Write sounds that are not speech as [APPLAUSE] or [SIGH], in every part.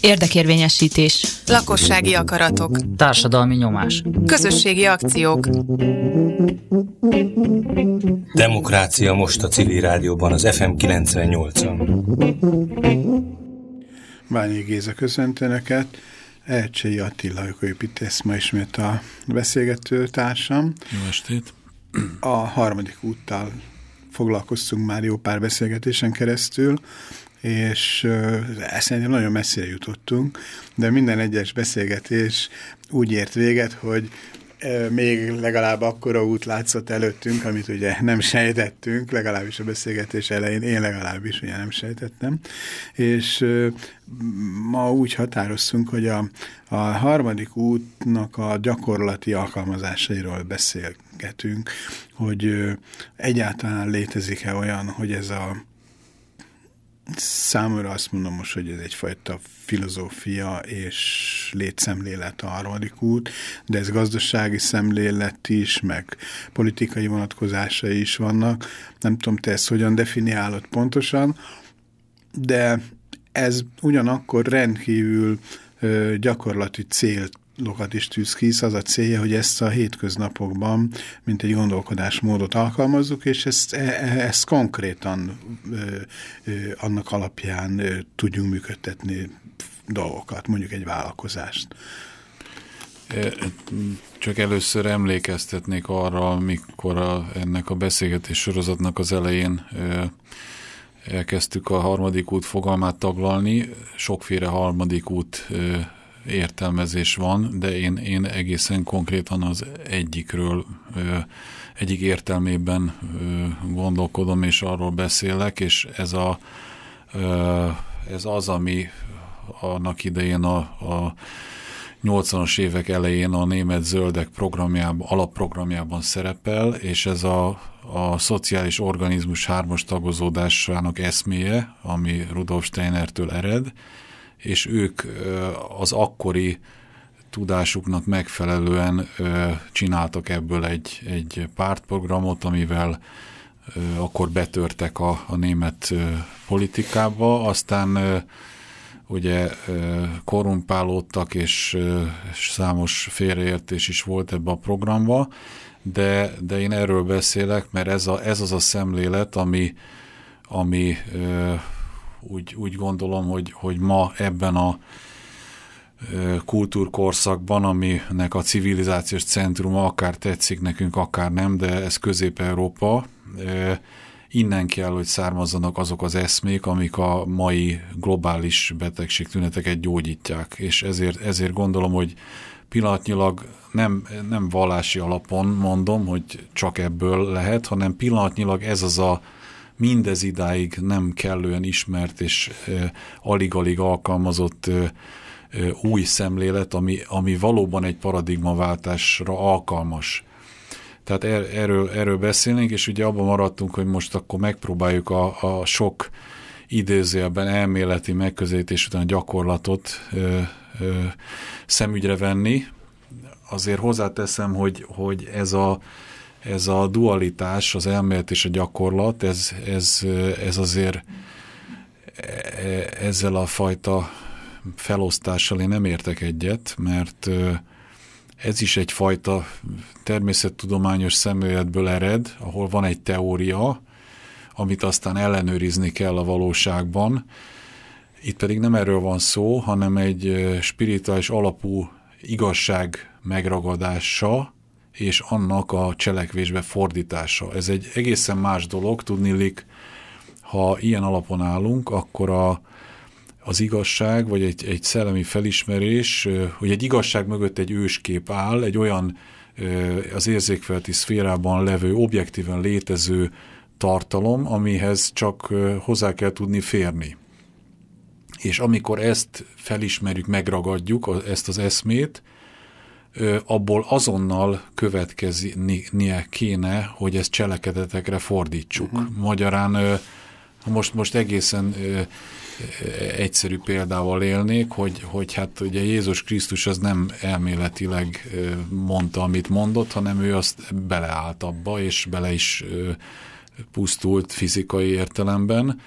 Érdekérvényesítés. Lakossági akaratok. Társadalmi nyomás. Közösségi akciók. Demokrácia most a civil rádióban az FM 98-on. Bányi Géza köszönt Önöket. Elcsei Attila építész ma ismét a beszélgető társam. Jó estét! A harmadik úttal foglalkoztunk már jó pár beszélgetésen keresztül, és szerintem nagyon messzire jutottunk, de minden egyes beszélgetés úgy ért véget, hogy még legalább akkora út látszott előttünk, amit ugye nem sejtettünk, legalábbis a beszélgetés elején, én legalábbis ugye nem sejtettem, és ma úgy határoztunk, hogy a, a harmadik útnak a gyakorlati alkalmazásairól beszélgetünk, hogy egyáltalán létezik-e olyan, hogy ez a Számomra azt mondom most, hogy ez egyfajta filozófia és létszemlélet a harmadik út, de ez gazdasági szemlélet is, meg politikai vonatkozásai is vannak. Nem tudom, te ezt hogyan definiálod pontosan, de ez ugyanakkor rendkívül gyakorlati célt lokat is tűz ki, az a célja, hogy ezt a hétköznapokban, mint egy gondolkodásmódot alkalmazzuk, és ezt, e, e, ezt konkrétan ö, ö, annak alapján ö, tudjunk működtetni dolgokat, mondjuk egy vállalkozást. Csak először emlékeztetnék arra, amikor a, ennek a beszélgetés sorozatnak az elején elkezdtük a harmadik út fogalmát taglalni, sokféle harmadik út értelmezés van, de én, én egészen konkrétan az egyikről, egyik értelmében gondolkodom, és arról beszélek, és ez, a, ez az, ami annak idején a, a 80-as évek elején a német zöldek programjában, alapprogramjában szerepel, és ez a, a szociális organizmus hármas tagozódásának eszméje, ami Rudolf Steinertől ered, és ők az akkori tudásuknak megfelelően csináltak ebből egy, egy pártprogramot, amivel akkor betörtek a, a német politikába, aztán ugye korrumpálódtak, és, és számos félreértés is volt ebbe a programba, de, de én erről beszélek, mert ez, a, ez az a szemlélet, ami, ami úgy, úgy gondolom, hogy, hogy ma ebben a kultúrkorszakban, aminek a civilizációs centruma akár tetszik nekünk, akár nem, de ez Közép-Európa, innen kell, hogy származzanak azok az eszmék, amik a mai globális betegségtüneteket gyógyítják, és ezért, ezért gondolom, hogy pillanatnyilag nem, nem vallási alapon mondom, hogy csak ebből lehet, hanem pillanatnyilag ez az a mindez idáig nem kellően ismert és alig-alig alkalmazott új szemlélet, ami, ami valóban egy paradigmaváltásra alkalmas. Tehát er, erről, erről beszélnénk, és ugye abban maradtunk, hogy most akkor megpróbáljuk a, a sok idézőjelben elméleti megközelítés után a gyakorlatot ö, ö, szemügyre venni. Azért hozzáteszem, hogy, hogy ez a ez a dualitás, az elmélet és a gyakorlat, ez, ez, ez azért ezzel a fajta felosztással én nem értek egyet, mert ez is egyfajta természettudományos szemléletből ered, ahol van egy teória, amit aztán ellenőrizni kell a valóságban. Itt pedig nem erről van szó, hanem egy spirituális alapú igazság megragadása, és annak a cselekvésbe fordítása. Ez egy egészen más dolog, tudnilik, ha ilyen alapon állunk, akkor a, az igazság, vagy egy, egy szellemi felismerés, hogy egy igazság mögött egy őskép áll, egy olyan az érzékfelti szférában levő, objektíven létező tartalom, amihez csak hozzá kell tudni férni. És amikor ezt felismerjük, megragadjuk, ezt az eszmét, abból azonnal következnie kéne, hogy ezt cselekedetekre fordítsuk. Uh mhm. -huh. Magyarán most, most egészen egyszerű példával élnék, hogy, hogy hát ugye Jézus Krisztus az nem elméletileg mondta, amit mondott, hanem ő azt beleállt abba, és bele is pusztult fizikai értelemben.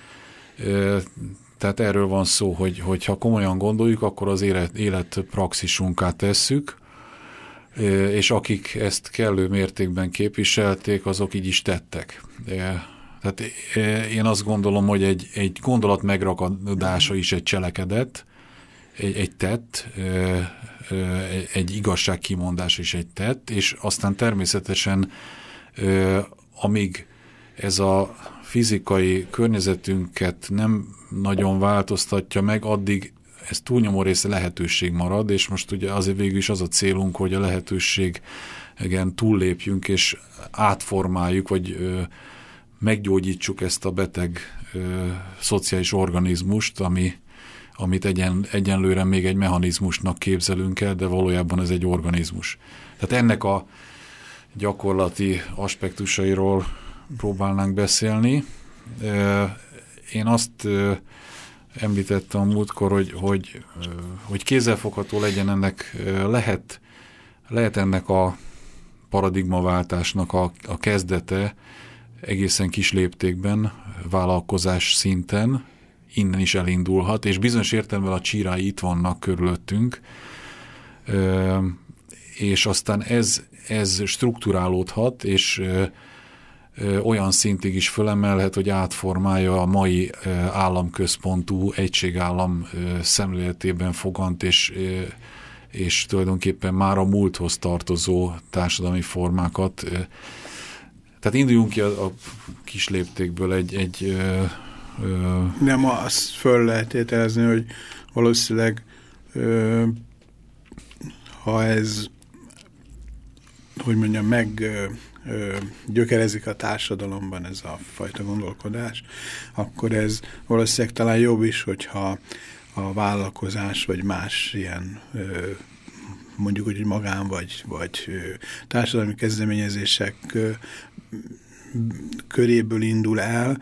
Tehát erről van szó, hogy, hogy ha komolyan gondoljuk, akkor az élet, életpraxisunká tesszük, és akik ezt kellő mértékben képviselték, azok így is tettek. Tehát én azt gondolom, hogy egy, egy gondolat megrakadása is egy cselekedet, egy, egy tett, egy igazság kimondás is egy tett, és aztán természetesen amíg ez a fizikai környezetünket nem nagyon változtatja meg, addig ez túlnyomó része lehetőség marad, és most ugye azért végül is az a célunk, hogy a lehetőség igen, túllépjünk, és átformáljuk, vagy ö, meggyógyítsuk ezt a beteg ö, szociális organizmust, ami, amit egyen, egyenlőre még egy mechanizmusnak képzelünk el, de valójában ez egy organizmus. Tehát ennek a gyakorlati aspektusairól próbálnánk beszélni. Én azt említettem a múltkor, hogy, hogy, hogy kézzelfogható legyen ennek, lehet, lehet ennek a paradigmaváltásnak a, a kezdete egészen kis léptékben, vállalkozás szinten, innen is elindulhat, és bizonyos értelemben a csírái itt vannak körülöttünk, és aztán ez, ez strukturálódhat, és olyan szintig is fölemelhet, hogy átformálja a mai államközpontú egységállam szemléletében fogant, és, és tulajdonképpen már a múlthoz tartozó társadalmi formákat. Tehát induljunk ki a, a kis léptékből egy... egy ö, ö... Nem, azt föl lehet ételezni, hogy valószínűleg ö, ha ez hogy mondjam, meg gyökerezik a társadalomban ez a fajta gondolkodás, akkor ez valószínűleg talán jobb is, hogyha a vállalkozás vagy más ilyen mondjuk, hogy magán vagy, vagy társadalmi kezdeményezések köréből indul el,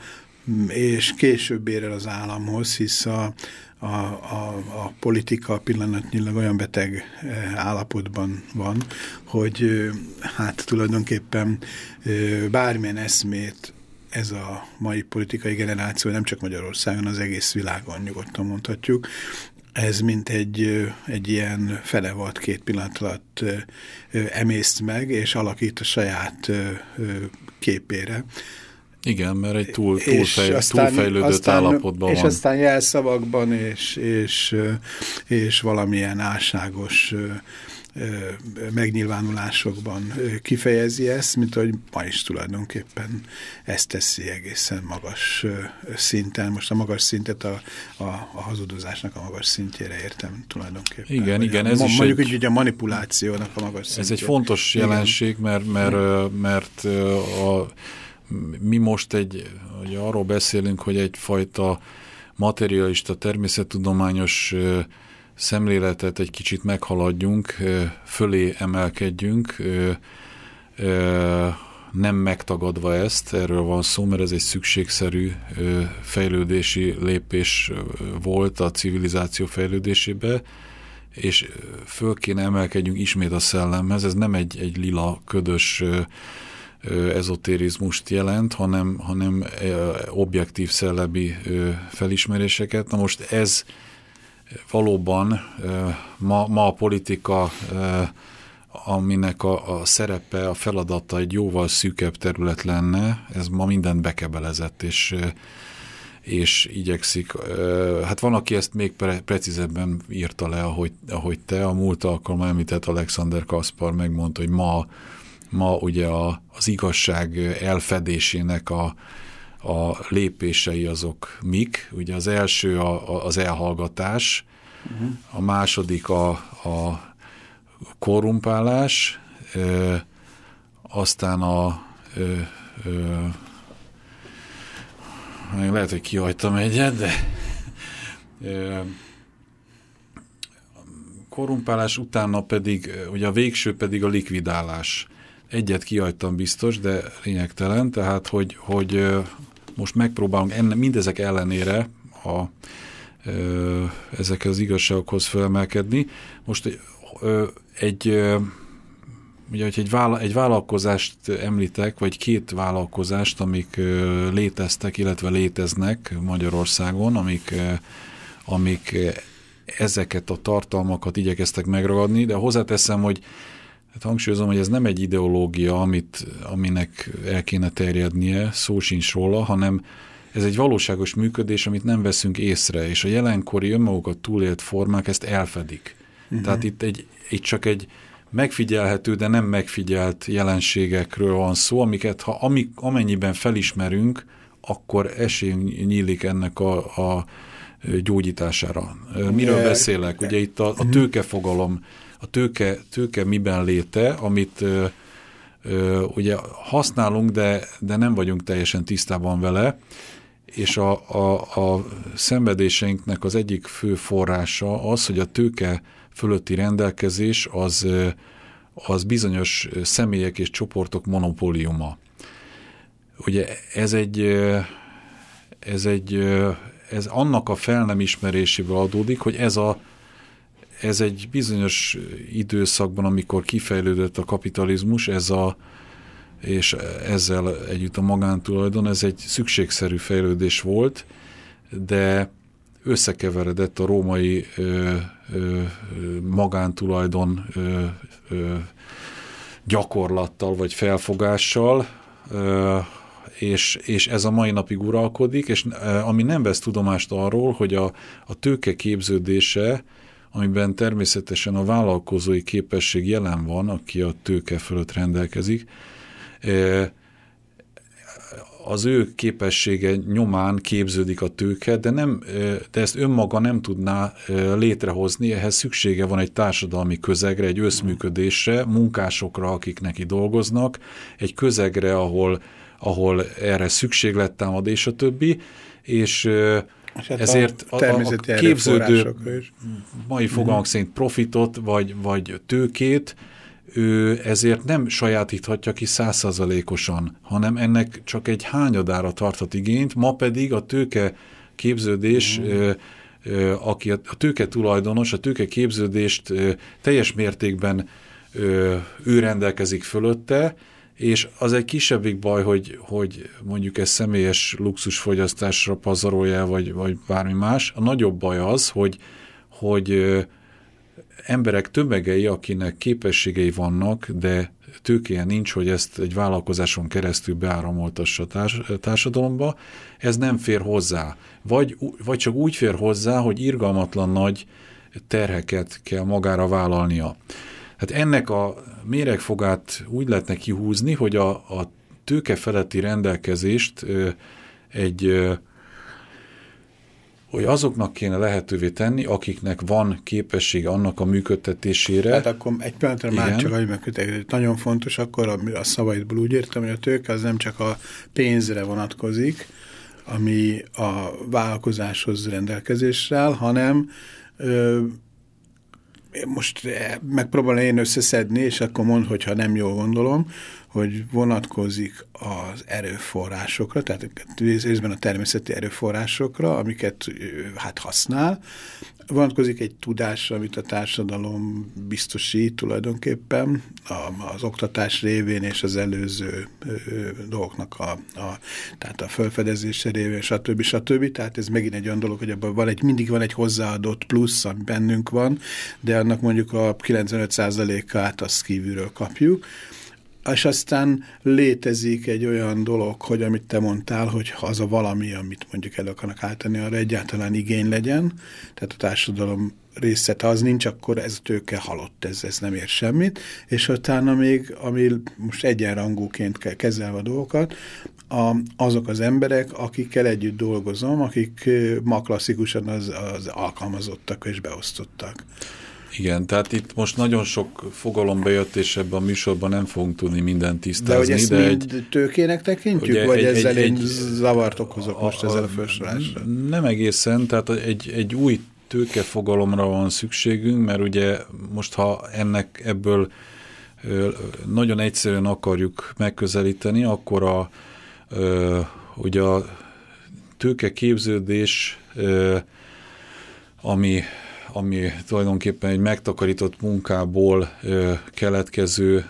és később ér el az államhoz, hisz a, a, a, a politika pillanatnyilag olyan beteg eh, állapotban van, hogy eh, hát tulajdonképpen eh, bármilyen eszmét ez a mai politikai generáció, nem csak Magyarországon, az egész világon nyugodtan mondhatjuk, ez mint egy, egy ilyen felevat két pillanat alatt emészt meg, és alakít a saját képére. Igen, mert egy túl, túlfej, aztán, túlfejlődött aztán, állapotban és van. És aztán jelszavakban és, és, és valamilyen álságos megnyilvánulásokban kifejezi ezt, mint hogy ma is tulajdonképpen ezt teszi egészen magas szinten. Most a magas szintet a, a, a hazudozásnak a magas szintjére értem tulajdonképpen. Igen, igen. Ez a, is mondjuk egy, így a manipulációnak a magas szintjére. Ez egy fontos jelenség, mert, mert, mert a mi most egy, ugye arról beszélünk, hogy egyfajta materialista, természettudományos szemléletet egy kicsit meghaladjunk, fölé emelkedjünk, nem megtagadva ezt, erről van szó, mert ez egy szükségszerű fejlődési lépés volt a civilizáció fejlődésébe, és föl kéne emelkedjünk ismét a szellemhez, ez nem egy, egy lila, ködös ezotérizmust jelent, hanem, hanem objektív szellemi felismeréseket. Na most ez valóban ma, ma a politika, aminek a, a szerepe, a feladata egy jóval szűkebb terület lenne, ez ma mindent bekebelezett, és és igyekszik. Hát van, aki ezt még pre precízebben írta le, ahogy, ahogy te. A múlt alkalommal említett Alexander Kaspar megmondta, hogy ma ma ugye a, az igazság elfedésének a, a lépései azok mik. Ugye az első a, a, az elhallgatás, uh -huh. a második a, a korrumpálás, ö, aztán a ö, ö, lehet, hogy kihagytam egyet, de ö, korrumpálás utána pedig, ugye a végső pedig a likvidálás. Egyet kihagytam biztos, de lényegtelen, tehát hogy, hogy most megpróbálunk enne, mindezek ellenére a, ö, ezek az igazságokhoz felemelkedni. Most egy ö, ugye, hogy egy, vála, egy vállalkozást említek, vagy két vállalkozást, amik léteztek, illetve léteznek Magyarországon, amik, amik ezeket a tartalmakat igyekeztek megragadni, de hozzáteszem, hogy hát hangsúlyozom, hogy ez nem egy ideológia, amit, aminek el kéne terjednie, szó sincs róla, hanem ez egy valóságos működés, amit nem veszünk észre, és a jelenkori önmagukat túlélt formák ezt elfedik. Uh-huh. Tehát itt, egy, itt csak egy megfigyelhető, de nem megfigyelt jelenségekről van szó, amiket ha amik, amennyiben felismerünk, akkor esély nyílik ennek a, a gyógyítására. Miről beszélek? Ugye itt a, a mhm. tőkefogalom, a tőke, tőke miben léte, amit ö, ö, ugye használunk, de, de nem vagyunk teljesen tisztában vele, és a, a, a szenvedéseinknek az egyik fő forrása az, hogy a tőke fölötti rendelkezés az, az bizonyos személyek és csoportok monopóliuma. Ugye ez egy, ez egy ez annak a fel nem ismeréséből adódik, hogy ez, a, ez egy bizonyos időszakban, amikor kifejlődött a kapitalizmus, ez a, és ezzel együtt a magántulajdon, ez egy szükségszerű fejlődés volt, de összekeveredett a római ö, ö, magántulajdon ö, ö, gyakorlattal vagy felfogással, ö, és, és ez a mai napig uralkodik, és ami nem vesz tudomást arról, hogy a, a tőke képződése, amiben természetesen a vállalkozói képesség jelen van, aki a tőke fölött rendelkezik, az ő képessége nyomán képződik a tőke, de, nem, de ezt önmaga nem tudná létrehozni, ehhez szüksége van egy társadalmi közegre, egy összműködésre, munkásokra, akik neki dolgoznak, egy közegre, ahol, ahol erre szükséglet támad, és a többi, és hát ezért a, a, a képződő mai fogalmak szerint profitot vagy, vagy tőkét ő ezért nem sajátíthatja ki százszázalékosan, hanem ennek csak egy hányadára tarthat igényt, ma pedig a tőke képződés, mm. ö, ö, aki a, a tőke tulajdonos, a tőke képződést ö, teljes mértékben ő rendelkezik fölötte, és az egy kisebbik baj, hogy, hogy mondjuk ez személyes luxusfogyasztásra pazarolja, vagy, vagy bármi más. A nagyobb baj az, hogy, hogy emberek tömegei, akinek képességei vannak, de tőkéje nincs, hogy ezt egy vállalkozáson keresztül beáramoltassa a társadalomba, ez nem fér hozzá. Vagy, vagy csak úgy fér hozzá, hogy irgalmatlan nagy terheket kell magára vállalnia. Hát ennek a méregfogát úgy lehetne kihúzni, hogy a, a tőke feletti rendelkezést egy hogy azoknak kéne lehetővé tenni, akiknek van képessége annak a működtetésére. Hát akkor egy pillanatra már csak hogy megkötek. Nagyon fontos akkor, a, a szavaidból úgy értem, hogy a tőke az nem csak a pénzre vonatkozik, ami a vállalkozáshoz rendelkezésre áll, hanem ö, most megpróbálom én összeszedni, és akkor mond, hogyha nem jól gondolom, hogy vonatkozik az erőforrásokra, tehát részben a természeti erőforrásokra, amiket hát használ, vonatkozik egy tudásra, amit a társadalom biztosít tulajdonképpen az oktatás révén és az előző dolgoknak a, a, tehát a felfedezése révén, stb. stb. Tehát ez megint egy olyan dolog, hogy abban van egy, mindig van egy hozzáadott plusz, ami bennünk van, de annak mondjuk a 95%-át azt kívülről kapjuk és aztán létezik egy olyan dolog, hogy amit te mondtál, hogy az a valami, amit mondjuk el akarnak állítani, arra egyáltalán igény legyen, tehát a társadalom részete az nincs, akkor ez a tőke halott, ez, ez nem ér semmit, és utána még, ami most egyenrangúként kell kezelve a dolgokat, a, azok az emberek, akikkel együtt dolgozom, akik ma klasszikusan az, az alkalmazottak és beosztottak. Igen, tehát itt most nagyon sok fogalom bejött, és ebben a műsorban nem fogunk tudni mindent tisztázni. De hogy ezt de mind egy, tőkének tekintjük, ugye, vagy egy, ezzel egy, én egy, zavart okozok a, most ezzel a felsorásra? Nem egészen, tehát egy, egy új tőkefogalomra van szükségünk, mert ugye most ha ennek ebből nagyon egyszerűen akarjuk megközelíteni, akkor a, ugye a tőkeképződés, ami ami tulajdonképpen egy megtakarított munkából keletkező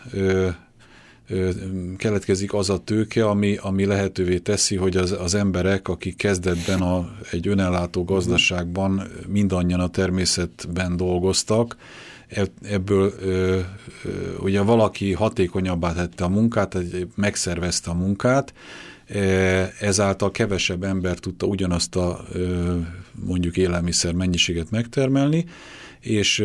keletkezik az a tőke, ami, ami lehetővé teszi, hogy az, az emberek, akik kezdetben a, egy önellátó gazdaságban mindannyian a természetben dolgoztak, ebből ö, ö, ugye valaki hatékonyabbá tette a munkát, megszervezte a munkát, ezáltal kevesebb ember tudta ugyanazt a mondjuk élelmiszer mennyiséget megtermelni, és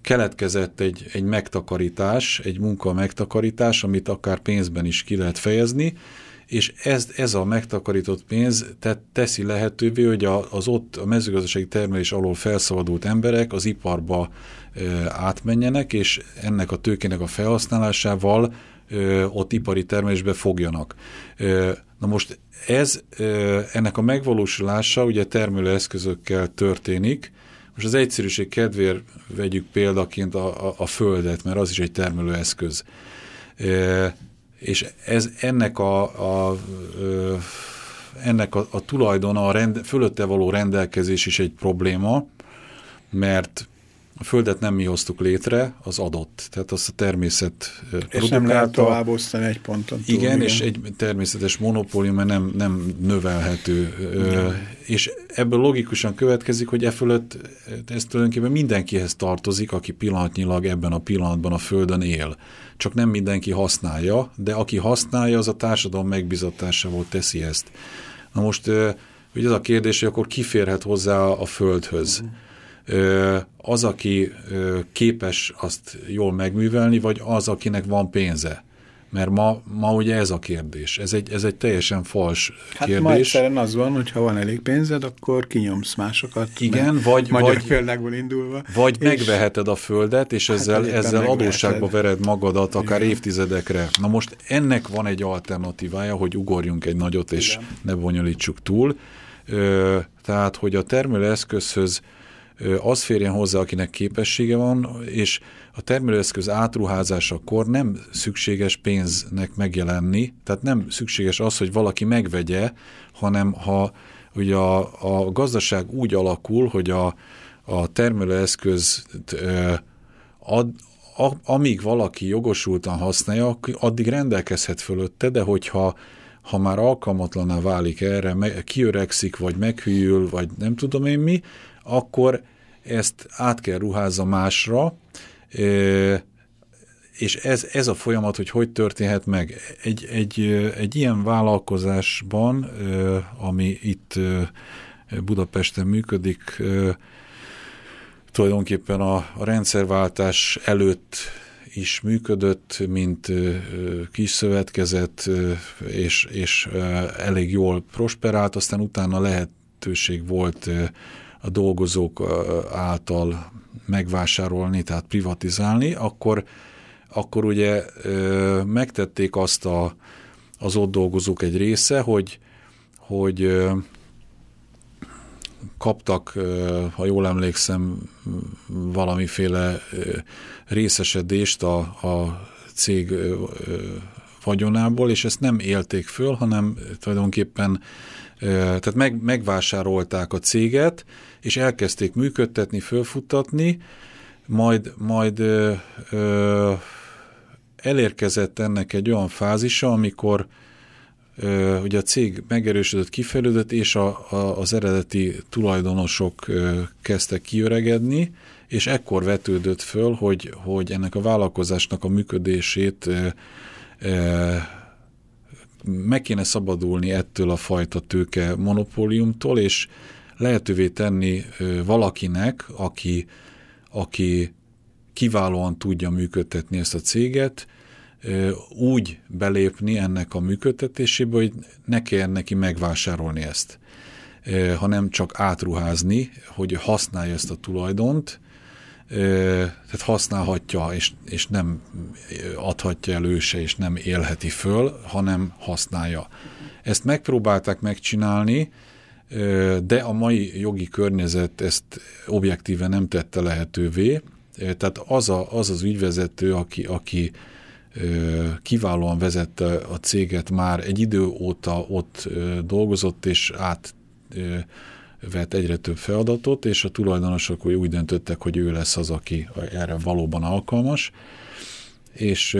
keletkezett egy, egy megtakarítás, egy munka megtakarítás, amit akár pénzben is ki lehet fejezni, és ez, ez a megtakarított pénz te, teszi lehetővé, hogy a, az ott a mezőgazdasági termelés alól felszabadult emberek az iparba e, átmenjenek, és ennek a tőkének a felhasználásával e, ott ipari termelésbe fogjanak. Na most ez, ennek a megvalósulása ugye termelőeszközökkel történik, most az egyszerűség kedvéért vegyük példaként a, a, a földet, mert az is egy termelőeszköz. És ez ennek a, a, ennek a, a tulajdona, a rend, fölötte való rendelkezés is egy probléma, mert a Földet nem mi hoztuk létre, az adott. Tehát azt a természet produkálta. És nem lehet tovább osztani egy ponton túl. Igen, igen, és egy természetes monopólium, mert nem, nem növelhető. Igen. És ebből logikusan következik, hogy e fölött ez tulajdonképpen mindenkihez tartozik, aki pillanatnyilag ebben a pillanatban a Földön él. Csak nem mindenki használja, de aki használja, az a társadalom megbizatásával teszi ezt. Na most ugye az a kérdés, hogy akkor kiférhet hozzá a Földhöz. Uh -huh az, aki képes azt jól megművelni, vagy az, akinek van pénze? Mert ma, ma ugye ez a kérdés. Ez egy, ez egy teljesen fals hát kérdés. Hát ma az van, hogy ha van elég pénzed, akkor kinyomsz másokat. Igen, vagy, magyar vagy, példákból indulva. Vagy és megveheted a földet, és hát ezzel, ezzel adósságba vered magadat akár Igen. évtizedekre. Na most ennek van egy alternatívája, hogy ugorjunk egy nagyot, és Igen. ne bonyolítsuk túl. Ö, tehát, hogy a termelőeszközhöz az férjen hozzá, akinek képessége van, és a termelőeszköz átruházásakor nem szükséges pénznek megjelenni, tehát nem szükséges az, hogy valaki megvegye, hanem ha ugye a, a gazdaság úgy alakul, hogy a, a termelőeszköz ad, amíg valaki jogosultan használja, addig rendelkezhet fölötte, de hogyha ha már alkalmatlaná válik erre, kiöregszik, vagy meghűl, vagy nem tudom én mi, akkor ezt át kell ruházza másra, és ez, ez a folyamat, hogy hogy történhet meg. Egy, egy, egy ilyen vállalkozásban, ami itt Budapesten működik, tulajdonképpen a, a rendszerváltás előtt is működött, mint kis szövetkezet, és, és elég jól prosperált, aztán utána lehetőség volt a dolgozók által megvásárolni, tehát privatizálni, akkor, akkor ugye megtették azt a, az ott dolgozók egy része, hogy, hogy kaptak, ha jól emlékszem, valamiféle részesedést a, a cég vagyonából, és ezt nem élték föl, hanem tulajdonképpen tehát meg, megvásárolták a céget, és elkezdték működtetni, fölfuttatni, majd, majd ö, ö, elérkezett ennek egy olyan fázisa, amikor ö, ugye a cég megerősödött, kifejlődött, és a, a, az eredeti tulajdonosok ö, kezdtek kiöregedni, és ekkor vetődött föl, hogy, hogy ennek a vállalkozásnak a működését ö, meg kéne szabadulni ettől a fajta tőke monopóliumtól, és lehetővé tenni valakinek, aki, aki kiválóan tudja működtetni ezt a céget, úgy belépni ennek a működtetésébe, hogy ne kelljen neki megvásárolni ezt, hanem csak átruházni, hogy használja ezt a tulajdont, tehát használhatja, és, és nem adhatja előse, és nem élheti föl, hanem használja. Ezt megpróbálták megcsinálni, de a mai jogi környezet ezt objektíven nem tette lehetővé, tehát az a, az, az ügyvezető, aki, aki kiválóan vezette a céget, már egy idő óta ott dolgozott, és át vett egyre több feladatot, és a tulajdonosok úgy döntöttek, hogy ő lesz az, aki erre valóban alkalmas, és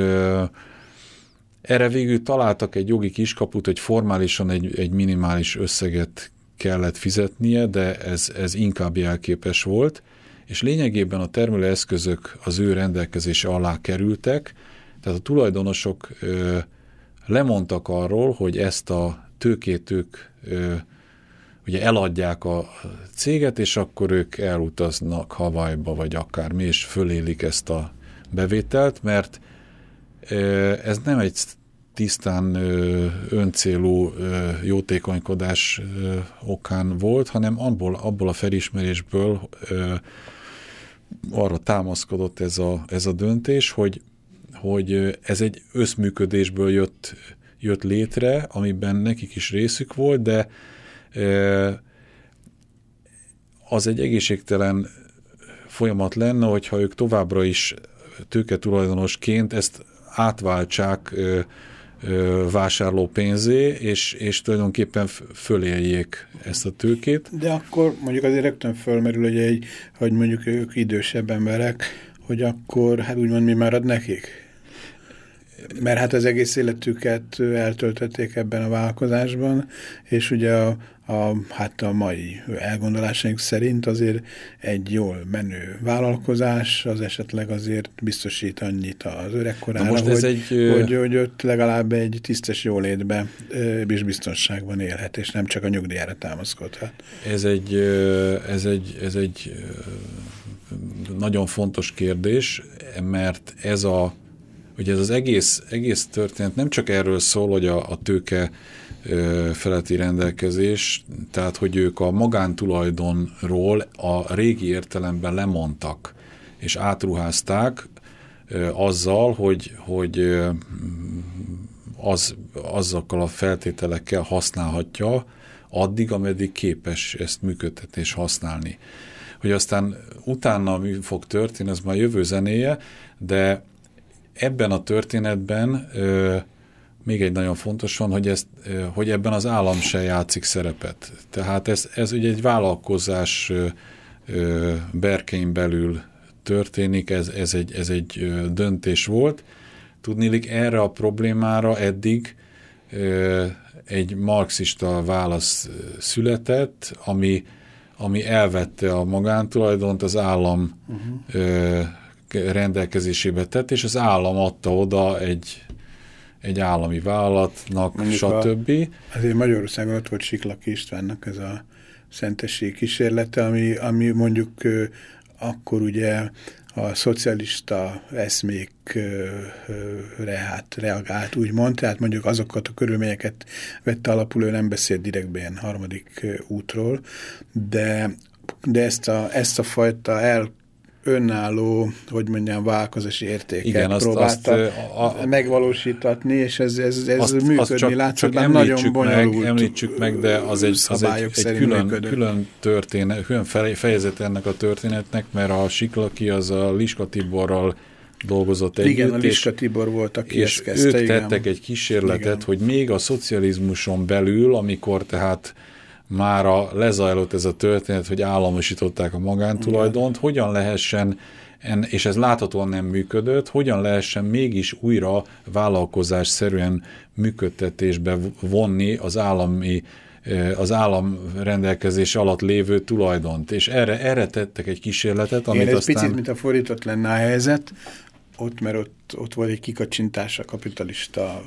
erre végül találtak egy jogi kiskaput, hogy formálisan egy, egy minimális összeget kellett fizetnie, de ez, ez inkább jelképes volt, és lényegében a termelőeszközök az ő rendelkezése alá kerültek, tehát a tulajdonosok ö, lemondtak arról, hogy ezt a tőkét ők ö, ugye eladják a céget, és akkor ők elutaznak Havajba, vagy akármi, és fölélik ezt a bevételt, mert ez nem egy tisztán öncélú jótékonykodás okán volt, hanem abból, abból a felismerésből arra támaszkodott ez a, ez a döntés, hogy, hogy ez egy összműködésből jött, jött létre, amiben nekik is részük volt, de az egy egészségtelen folyamat lenne, hogyha ők továbbra is tőketulajdonosként ezt átváltsák vásárló pénzé, és, és tulajdonképpen föléljék ezt a tőkét. De akkor mondjuk azért rögtön fölmerül, hogy, egy, hogy mondjuk ők idősebb emberek, hogy akkor hát úgymond mi marad nekik? Mert hát az egész életüket eltöltötték ebben a vállalkozásban, és ugye a, a, hát a mai elgondolásaink szerint azért egy jól menő vállalkozás az esetleg azért biztosít annyit az öregkorára, most hogy, egy, hogy, hogy ott legalább egy tisztes jólétbe és biztonságban élhet, és nem csak a nyugdíjára támaszkodhat. Ez egy, ez egy, ez egy nagyon fontos kérdés, mert ez a Ugye ez az egész, egész történet nem csak erről szól, hogy a, a tőke feletti rendelkezés, tehát hogy ők a magántulajdonról a régi értelemben lemondtak, és átruházták azzal, hogy, hogy az, azokkal a feltételekkel használhatja addig, ameddig képes ezt működtetni és használni. Hogy aztán utána mi fog történni, az már jövő zenéje, de ebben a történetben még egy nagyon fontos van, hogy, ezt, hogy ebben az állam se játszik szerepet. Tehát ez, ez ugye egy vállalkozás berkein belül történik, ez, ez, egy, ez egy döntés volt. Tudnélik erre a problémára eddig egy marxista válasz született, ami, ami elvette a magántulajdont, az állam uh-huh. ö, rendelkezésébe tett, és az állam adta oda egy, egy állami vállalatnak, Mondjuk stb. A, azért Magyarországon ott volt Siklak Istvánnak ez a szentesség kísérlete, ami, ami mondjuk akkor ugye a szocialista eszmékre hát reagált, úgymond, tehát mondjuk azokat a körülményeket vette alapul, ő nem beszélt direktben harmadik útról, de, de ezt, a, ezt a fajta el önálló, hogy mondjam, vállalkozási értéket Igen, azt, próbálta azt, a, a, megvalósítatni, és ez, ez, ez azt, működni azt csak, látszott, csak nagyon bonyolult. Meg, említsük meg, de az egy, az egy, egy külön, külön történet, külön fejezet ennek a történetnek, mert a Siklaki az a Liska Tiborral dolgozott együtt. Igen, a Liska Tibor volt, aki és ezt kezdte, ők igen. tettek egy kísérletet, igen. hogy még a szocializmuson belül, amikor tehát már a lezajlott ez a történet, hogy államosították a magántulajdont, hogyan lehessen, és ez láthatóan nem működött, hogyan lehessen mégis újra vállalkozásszerűen működtetésbe vonni az állami eh, az állam rendelkezés alatt lévő tulajdont. És erre, erre tettek egy kísérletet, amit Igen, ez aztán... picit, mint a fordított lenne a helyzet, ott, mert ott, ott volt egy kikacsintás a kapitalista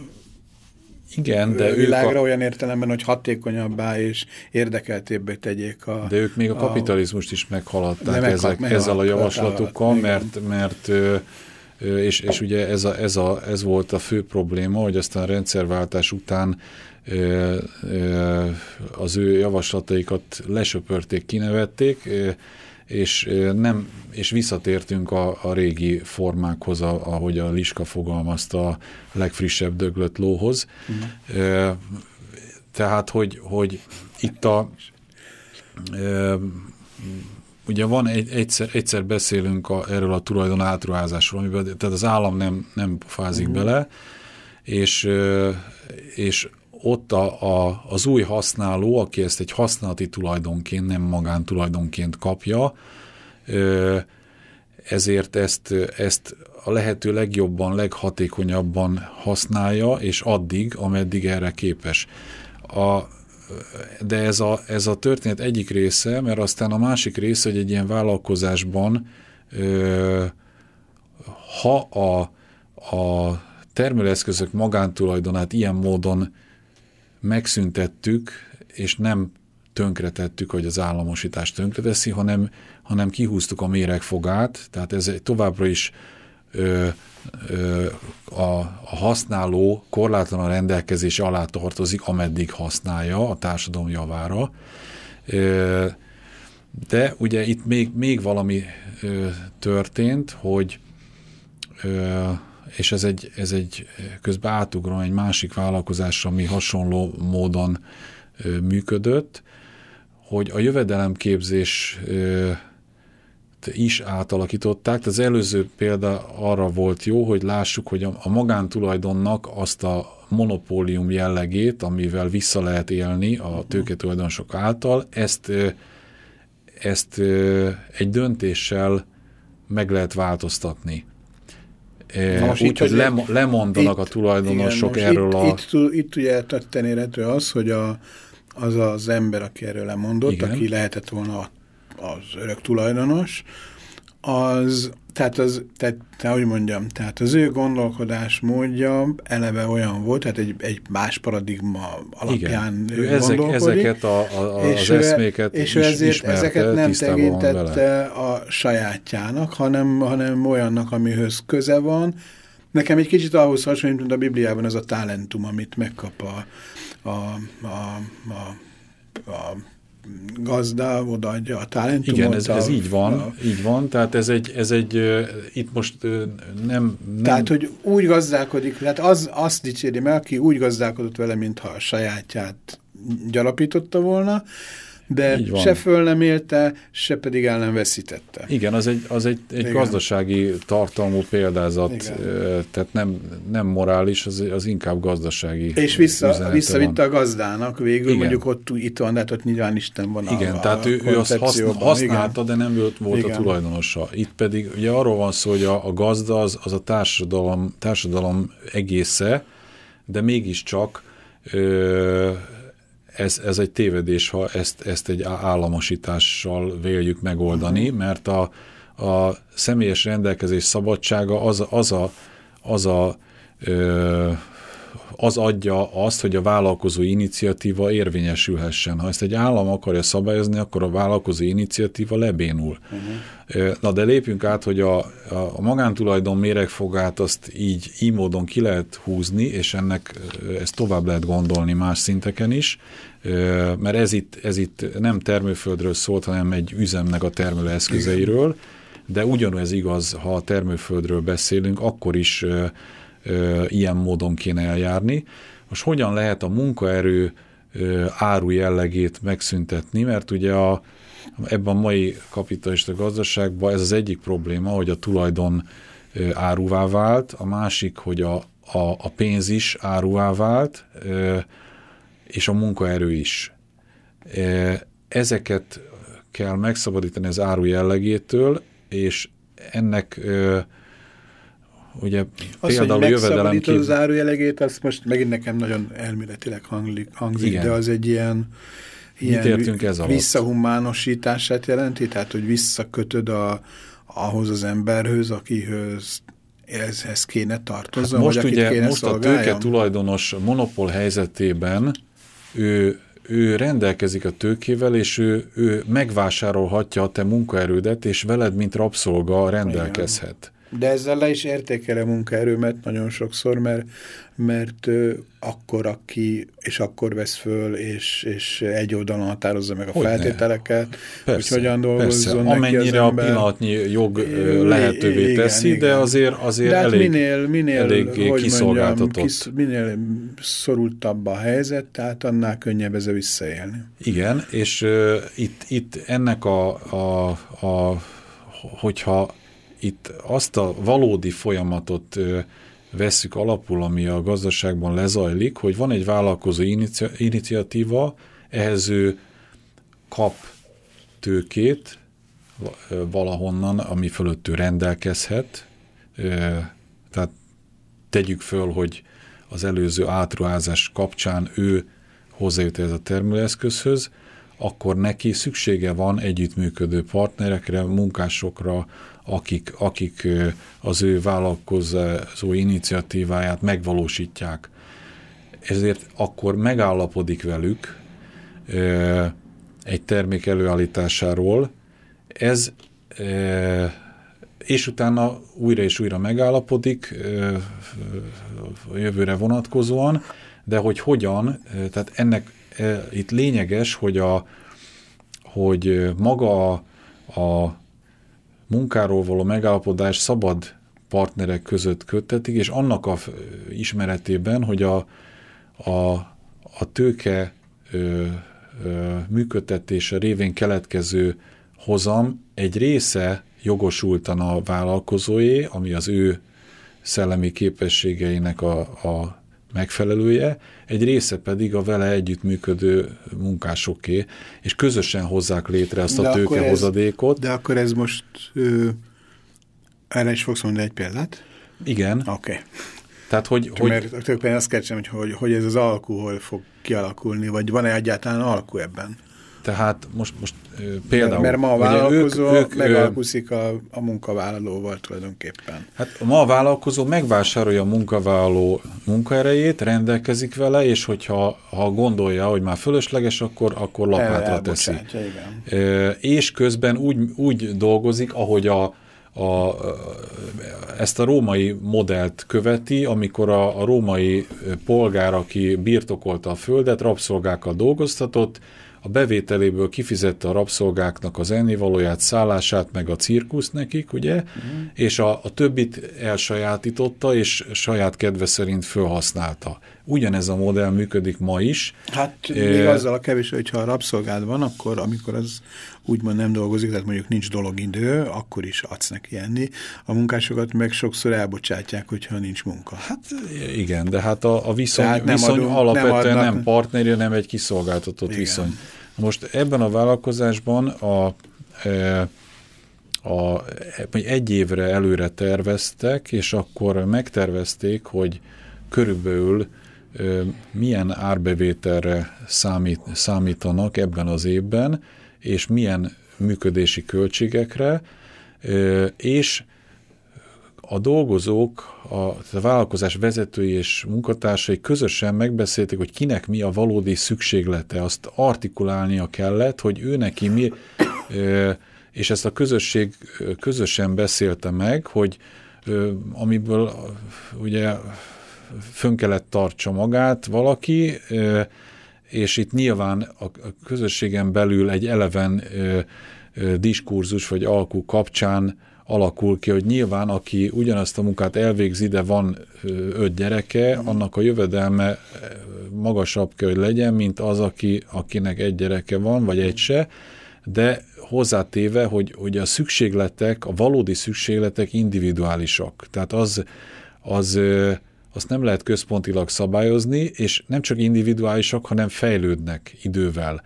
igen, de világra ők a... olyan értelemben, hogy hatékonyabbá és érdekeltébbé tegyék a... De ők még a kapitalizmust is meghaladták ezek, meg, ezzel a javaslatukkal, mert, mert és, és ugye ez, a, ez, a, ez volt a fő probléma, hogy aztán a rendszerváltás után az ő javaslataikat lesöpörték, kinevették, és, nem, és visszatértünk a, a régi formákhoz, a, ahogy a Liska fogalmazta, a legfrissebb döglött lóhoz. Uh-huh. Tehát, hogy, hogy itt a ugye van egy, egyszer, egyszer beszélünk a, erről a tulajdon átruházásról, amiben, tehát az állam nem, nem fázik uh-huh. bele, és, és ott a, a, az új használó, aki ezt egy használati tulajdonként, nem magántulajdonként kapja, ezért ezt, ezt a lehető legjobban, leghatékonyabban használja, és addig, ameddig erre képes. A, de ez a, ez a történet egyik része, mert aztán a másik része, hogy egy ilyen vállalkozásban ha a, a termelőeszközök magántulajdonát ilyen módon megszüntettük, és nem tönkretettük, hogy az államosítást tönkreteszi, hanem, hanem kihúztuk a méregfogát, tehát ez továbbra is ö, ö, a, a használó korlátlan a rendelkezés alá tartozik, ameddig használja a társadalom javára. Ö, de ugye itt még, még valami ö, történt, hogy ö, és ez egy, ez egy közben átugrom egy másik vállalkozásra, ami hasonló módon működött, hogy a jövedelemképzés is átalakították. Az előző példa arra volt jó, hogy lássuk, hogy a magántulajdonnak azt a monopólium jellegét, amivel vissza lehet élni a tőketulajdonosok által, ezt, ezt egy döntéssel meg lehet változtatni. Úgyhogy lem, lemondanak itt, a tulajdonosok igen, erről itt, a... Itt, itt ugye tetten érhető az, hogy a, az az ember, aki erről lemondott, igen. aki lehetett volna az örök tulajdonos, az, tehát, az, tehát, tehát, hogy mondjam, tehát az ő gondolkodás módja eleve olyan volt, tehát egy, egy más paradigma alapján Igen. Ő ezek, ezeket a, a, és az eszméket És ő ezért ismerte, ezeket nem tekintette a sajátjának, hanem, hanem olyannak, amihez köze van. Nekem egy kicsit ahhoz hasonlít, mint a Bibliában ez a talentum, amit megkap a, a, a, a, a gazda odaadja a talentumot. Igen, ez, ez így van, a, így van, tehát ez egy, ez egy uh, itt most uh, nem, nem... Tehát, hogy úgy gazdálkodik, tehát az, azt dicséri meg, aki úgy gazdálkodott vele, mintha a sajátját gyarapította volna, de se föl nem élte, se pedig el nem veszítette. Igen, az egy, az egy, egy gazdasági tartalmú példázat, Igen. tehát nem, nem morális, az, az inkább gazdasági És vissza, visszavitte a gazdának végül, Igen. mondjuk ott itt van, de ott nyilván Isten van Igen, a, tehát ő, ő azt használta, Igen. de nem volt, volt a tulajdonosa. Itt pedig ugye arról van szó, hogy a, a gazda az, az a társadalom, társadalom egésze, de mégiscsak ö, ez, ez egy tévedés, ha ezt, ezt egy államosítással véljük megoldani, uh-huh. mert a, a személyes rendelkezés szabadsága az, az a, az a ö, az adja azt, hogy a vállalkozó iniciatíva érvényesülhessen. Ha ezt egy állam akarja szabályozni, akkor a vállalkozó iniciatíva lebénul. Uh-huh. Na de lépjünk át, hogy a, a magántulajdon méregfogát azt így, így módon ki lehet húzni, és ennek ezt tovább lehet gondolni más szinteken is, mert ez itt, ez itt nem termőföldről szólt, hanem egy üzemnek a termelőeszközeiről, de ugyanez igaz, ha a termőföldről beszélünk, akkor is ö, ilyen módon kéne eljárni. Most hogyan lehet a munkaerő ö, áru jellegét megszüntetni, mert ugye a, ebben a mai kapitalista gazdaságban ez az egyik probléma, hogy a tulajdon ö, áruvá vált, a másik, hogy a, a, a pénz is áruvá vált, ö, és a munkaerő is. Ezeket kell megszabadítani az áru jellegétől, és ennek ugye az, például hogy jövedelem kép... az árujelegét, azt most megint nekem nagyon elméletileg hangzik, hangzik de az egy ilyen, ilyen ez visszahumánosítását jelenti, tehát hogy visszakötöd a, ahhoz az emberhöz, akihöz ezhez kéne tartozni. Hát most ugye kéne most a tőke tulajdonos monopól helyzetében ő ő rendelkezik a tőkével, és ő, ő megvásárolhatja a te munkaerődet, és veled, mint rabszolga rendelkezhet. Igen. De ezzel le is értékel a munkaerőmet nagyon sokszor, mert, mert akkor, aki, és akkor vesz föl, és, és egy oldalon határozza meg a hogy feltételeket, persze, hogy hogyan dolgozzon persze. Amennyire a pillanatnyi jog lehetővé igen, teszi, igen. de azért, azért de hát elég, minél, minél, elég hogy kiszolgáltatott. Mondjam, kis, minél szorultabb a helyzet, tehát annál könnyebb ez visszaélni. Igen, és uh, itt, itt ennek a, a, a hogyha itt azt a valódi folyamatot vesszük alapul, ami a gazdaságban lezajlik, hogy van egy vállalkozó inicia iniciatíva, ehhez ő kap tőkét valahonnan, ami fölött ő rendelkezhet, tehát tegyük föl, hogy az előző átruházás kapcsán ő hozzájut ez a termelőeszközhöz, akkor neki szüksége van együttműködő partnerekre, munkásokra, akik, akik az ő vállalkozó iniciatíváját megvalósítják. Ezért akkor megállapodik velük egy termék előállításáról, ez és utána újra és újra megállapodik jövőre vonatkozóan, de hogy hogyan, tehát ennek itt lényeges, hogy, a, hogy maga a, a munkáról való megállapodás szabad partnerek között köttetik, és annak a ismeretében, hogy a, a, a tőke ö, ö, működtetése révén keletkező hozam egy része jogosultan a vállalkozóé, ami az ő szellemi képességeinek a, a megfelelője, egy része pedig a vele együttműködő munkásoké, és közösen hozzák létre ezt a tőkehozadékot. De akkor ez most ö, erre is fogsz mondani egy példát? Igen. Oké. Okay. Tehát, hogy, Csak hogy... Mert többen azt keresem, hogy, hogy ez az alkú hol fog kialakulni, vagy van-e egyáltalán alkú ebben? Tehát most, most például... Mert, mert ma a vállalkozó ők, ők, megalkuszik a, a munkavállalóval tulajdonképpen. Hát ma a vállalkozó megvásárolja a munkavállaló munkaerejét, rendelkezik vele, és hogyha ha gondolja, hogy már fölösleges, akkor, akkor lapátra teszi. Igen. És közben úgy, úgy dolgozik, ahogy a, a, ezt a római modellt követi, amikor a, a római polgár, aki birtokolta a földet, rabszolgákkal dolgoztatott, a bevételéből kifizette a rabszolgáknak az ennivalóját, szállását, meg a cirkusz nekik, ugye, mm. és a, a többit elsajátította, és saját kedve szerint felhasználta. Ugyanez a modell működik ma is. Hát még e, azzal a kevés, hogyha a rabszolgád van, akkor amikor az úgymond nem dolgozik, tehát mondjuk nincs dologidő, akkor is adsz neki enni. A munkásokat meg sokszor elbocsátják, hogyha nincs munka. Hát igen, de hát a, a viszony, nem viszony adunk, alapvetően nem, nem partnerje, nem egy kiszolgáltatott igen. viszony. Most ebben a vállalkozásban a, e, a, egy évre előre terveztek, és akkor megtervezték, hogy körülbelül e, milyen árbevételre számít, számítanak ebben az évben, és milyen működési költségekre, és a dolgozók, a vállalkozás vezetői és munkatársai közösen megbeszélték, hogy kinek mi a valódi szükséglete, azt artikulálnia kellett, hogy ő neki mi, és ezt a közösség közösen beszélte meg, hogy amiből ugye fönn kellett tartsa magát valaki, és itt nyilván a közösségen belül egy eleven diskurzus vagy alkú kapcsán alakul ki, hogy nyilván aki ugyanazt a munkát elvégzi, de van öt gyereke, annak a jövedelme magasabb kell, hogy legyen, mint az, aki, akinek egy gyereke van, vagy egy se, de hozzátéve, hogy, hogy a szükségletek, a valódi szükségletek individuálisak. Tehát az, az, azt nem lehet központilag szabályozni, és nem csak individuálisak, hanem fejlődnek idővel.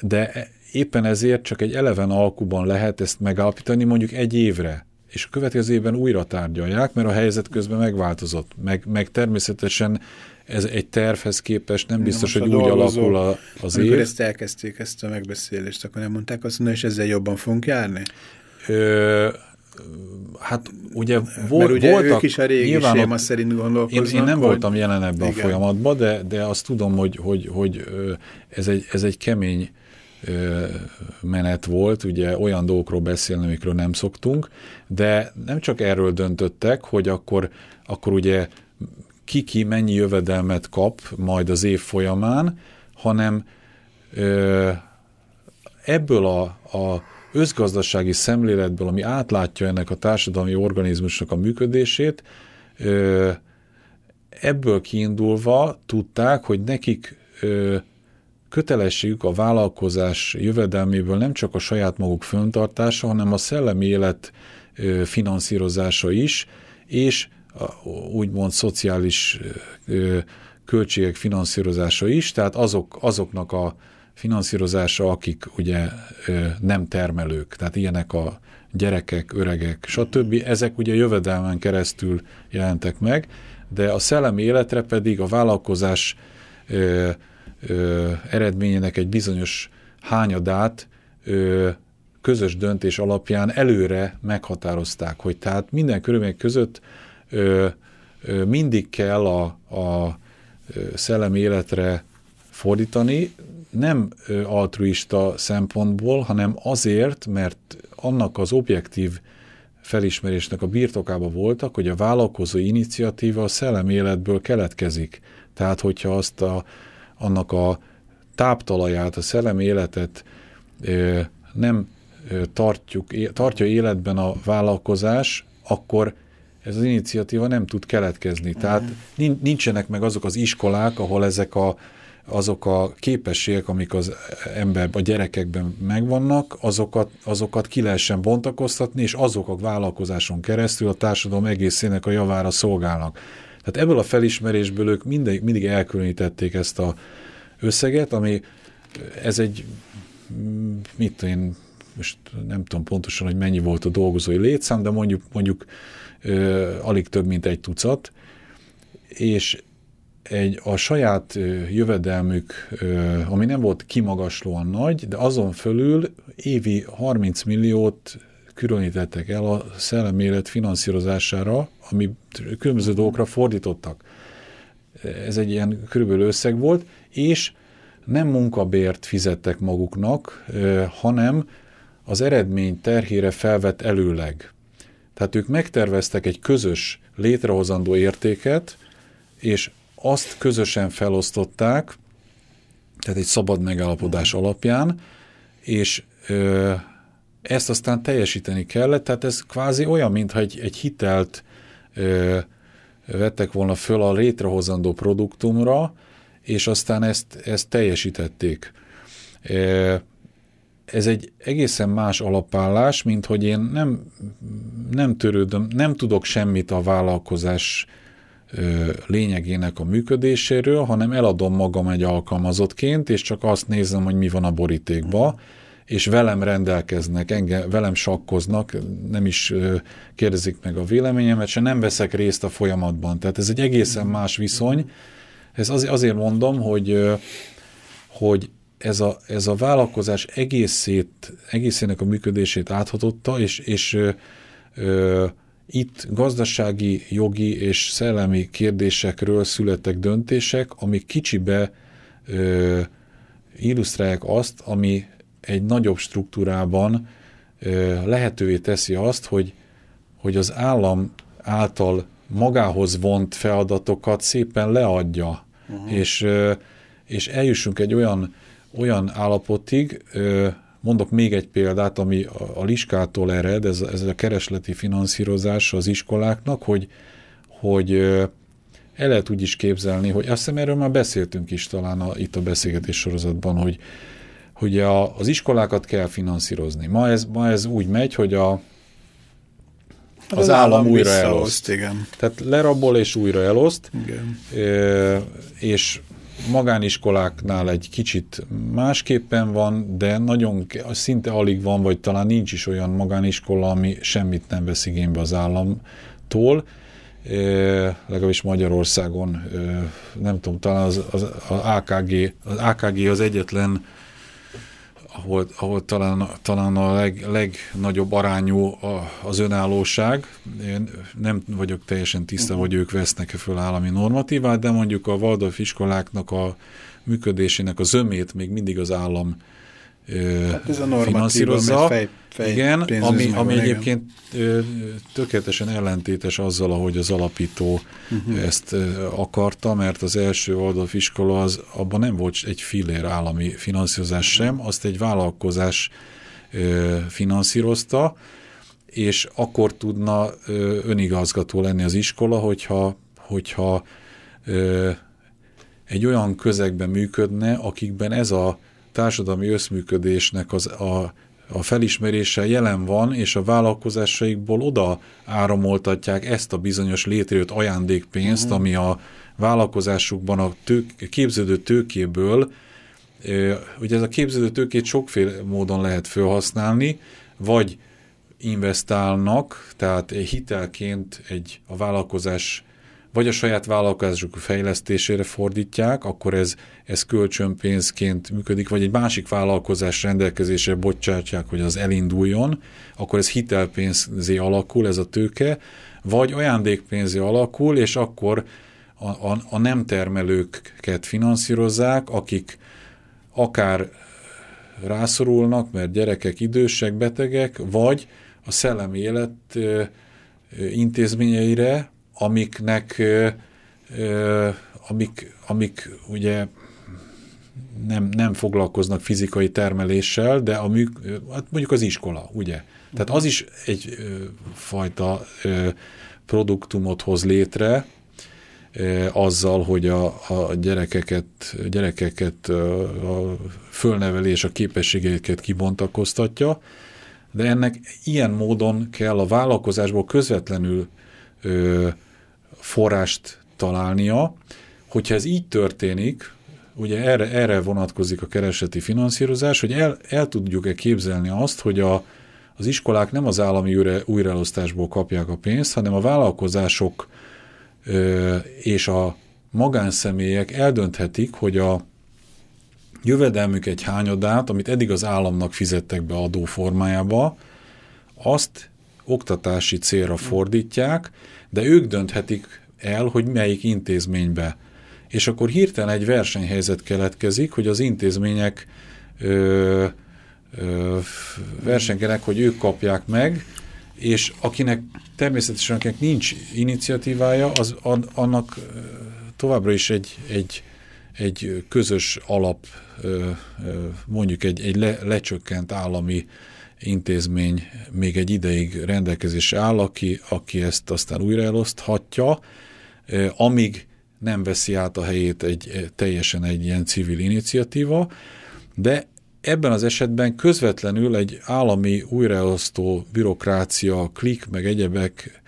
De éppen ezért csak egy eleven alkuban lehet ezt megállapítani mondjuk egy évre, és a következő évben újra tárgyalják, mert a helyzet közben megváltozott. Meg, meg természetesen ez egy tervhez képest nem biztos, hogy úgy alakul a, az év. ezt elkezdték, ezt a megbeszélést, akkor nem mondták azt mondani, és ezzel jobban fogunk járni? Ö, hát ugye, volt, ugye voltak, ők is a régi nyilván séma szerint gondolkoznak. Én, én nem hogy... voltam jelen ebben Igen. a folyamatban, de, de azt tudom, hogy, hogy, hogy ez, egy, ez egy kemény menet volt, ugye olyan dolgokról beszélni, amikről nem szoktunk, de nem csak erről döntöttek, hogy akkor, akkor ugye ki-ki mennyi jövedelmet kap majd az év folyamán, hanem ebből a, a özgazdasági szemléletből, ami átlátja ennek a társadalmi organizmusnak a működését, ebből kiindulva tudták, hogy nekik kötelességük a vállalkozás jövedelméből nem csak a saját maguk föntartása, hanem a szellemi élet finanszírozása is, és úgymond szociális költségek finanszírozása is, tehát azok, azoknak a finanszírozása, akik ugye nem termelők, tehát ilyenek a gyerekek, öregek, stb. Ezek ugye jövedelmen keresztül jelentek meg, de a szellemi életre pedig a vállalkozás ö, ö, eredményének egy bizonyos hányadát ö, közös döntés alapján előre meghatározták, hogy tehát minden körülmények között ö, ö, mindig kell a, a szellemi életre fordítani, nem altruista szempontból, hanem azért, mert annak az objektív felismerésnek a birtokába voltak, hogy a vállalkozó iniciatíva a szellemi életből keletkezik. Tehát, hogyha azt a, annak a táptalaját, a szellemi életet nem tartjuk, tartja életben a vállalkozás, akkor ez az iniciatíva nem tud keletkezni. Tehát nincsenek meg azok az iskolák, ahol ezek a, azok a képességek, amik az ember, a gyerekekben megvannak, azokat, azokat ki lehessen bontakoztatni, és azok a vállalkozáson keresztül a társadalom egészének a javára szolgálnak. Tehát ebből a felismerésből ők mindig, mindig elkülönítették ezt a összeget, ami ez egy, mit tudom én, most nem tudom pontosan, hogy mennyi volt a dolgozói létszám, de mondjuk, mondjuk alig több, mint egy tucat, és egy, a saját jövedelmük, ami nem volt kimagaslóan nagy, de azon fölül évi 30 milliót különítettek el a szellemélet finanszírozására, ami különböző dolgokra fordítottak. Ez egy ilyen körülbelül összeg volt, és nem munkabért fizettek maguknak, hanem az eredmény terhére felvett előleg. Tehát ők megterveztek egy közös létrehozandó értéket, és azt közösen felosztották, tehát egy szabad megállapodás alapján, és ö, ezt aztán teljesíteni kellett, tehát ez kvázi olyan, mintha egy, egy hitelt ö, vettek volna föl a létrehozandó produktumra, és aztán ezt, ezt teljesítették. Ez egy egészen más alapállás, mint hogy én nem, nem törődöm, nem tudok semmit a vállalkozás lényegének a működéséről, hanem eladom magam egy alkalmazottként, és csak azt nézem, hogy mi van a borítékba, és velem rendelkeznek, engem, velem sakkoznak, nem is kérdezik meg a véleményemet, se nem veszek részt a folyamatban. Tehát ez egy egészen más viszony. Ez az, azért mondom, hogy, hogy ez a, ez a vállalkozás egészét, egészének a működését áthatotta, és, és ö, ö, itt gazdasági, jogi és szellemi kérdésekről születtek döntések, amik kicsibe ö, illusztrálják azt, ami egy nagyobb struktúrában ö, lehetővé teszi azt, hogy, hogy az állam által magához vont feladatokat szépen leadja, uh-huh. és, és eljussunk egy olyan, olyan állapotig, Mondok még egy példát, ami a Liskától ered, ez, ez a keresleti finanszírozás az iskoláknak, hogy, hogy el lehet úgy is képzelni, hogy azt hiszem erről már beszéltünk is talán a, itt a beszélgetés sorozatban, hogy, hogy a, az iskolákat kell finanszírozni. Ma ez, ma ez úgy megy, hogy a, az, az állam, állam újra eloszt. Igen. Tehát lerabol és újra eloszt, igen. és magániskoláknál egy kicsit másképpen van, de nagyon szinte alig van, vagy talán nincs is olyan magániskola, ami semmit nem vesz igénybe az államtól. E, legalábbis Magyarországon, e, nem tudom, talán az, az, az AKG, az AKG az egyetlen ahol, ahol talán, talán a leg, legnagyobb arányú a, az önállóság. Én nem vagyok teljesen tiszta, hogy ők vesznek-e föl állami normatívát, de mondjuk a Waldorf iskoláknak a működésének a zömét még mindig az állam ez a finanszírozza. Fej, fej igen, ami, ami egyébként igen. tökéletesen ellentétes azzal, ahogy az alapító uh-huh. ezt akarta, mert az első Waldorf iskola az, abban nem volt egy fillér állami finanszírozás sem, azt egy vállalkozás finanszírozta, és akkor tudna önigazgató lenni az iskola, hogyha, hogyha egy olyan közegben működne, akikben ez a társadalmi összműködésnek az, a, a felismerése jelen van, és a vállalkozásaikból oda áramoltatják ezt a bizonyos létrejött ajándékpénzt, uh-huh. ami a vállalkozásukban a tők, képződő tőkéből, ugye ez a képződő tőkét sokféle módon lehet felhasználni, vagy investálnak, tehát hitelként egy a vállalkozás vagy a saját vállalkozásuk fejlesztésére fordítják, akkor ez, ez kölcsönpénzként működik, vagy egy másik vállalkozás rendelkezésre bocsátják, hogy az elinduljon, akkor ez hitelpénzé alakul, ez a tőke, vagy ajándékpénzé alakul, és akkor a, a, a nem termelőket finanszírozzák, akik akár rászorulnak, mert gyerekek idősek, betegek, vagy a szellemi élet intézményeire, amiknek amik, amik ugye nem, nem foglalkoznak fizikai termeléssel, de a mű, hát mondjuk az iskola, ugye? Tehát az is egy ö, fajta ö, produktumot hoz létre, ö, azzal, hogy a, a gyerekeket, gyerekeket a fölnevelés, a képességeiket kibontakoztatja, de ennek ilyen módon kell a vállalkozásból közvetlenül ö, forrást találnia. Hogyha ez így történik, ugye erre, erre vonatkozik a kereseti finanszírozás, hogy el, el tudjuk-e képzelni azt, hogy a, az iskolák nem az állami újra, újraelosztásból kapják a pénzt, hanem a vállalkozások ö, és a magánszemélyek eldönthetik, hogy a jövedelmük egy hányadát, amit eddig az államnak fizettek be adó formájába, azt oktatási célra fordítják, de ők dönthetik el, hogy melyik intézménybe. És akkor hirtelen egy versenyhelyzet keletkezik, hogy az intézmények ö, ö, versengenek, hogy ők kapják meg, és akinek természetesen akinek nincs iniciatívája, az annak továbbra is egy, egy, egy közös alap, mondjuk egy, egy le, lecsökkent állami intézmény még egy ideig rendelkezésre áll, aki, aki ezt aztán újra eloszthatja, amíg nem veszi át a helyét egy teljesen egy ilyen civil iniciatíva, de ebben az esetben közvetlenül egy állami újraelosztó bürokrácia, klik meg egyebek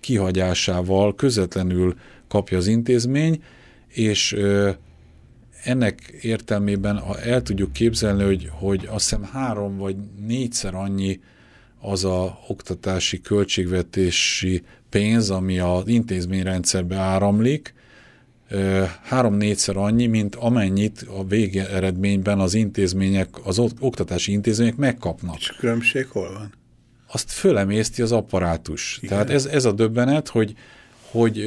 kihagyásával közvetlenül kapja az intézmény, és ennek értelmében ha el tudjuk képzelni, hogy, hogy azt hiszem három vagy négyszer annyi az a oktatási költségvetési pénz, ami az intézményrendszerbe áramlik, három-négyszer annyi, mint amennyit a végeredményben az intézmények, az oktatási intézmények megkapnak. És különbség hol van? Azt fölemészti az apparátus. Igen. Tehát ez, ez a döbbenet, hogy, hogy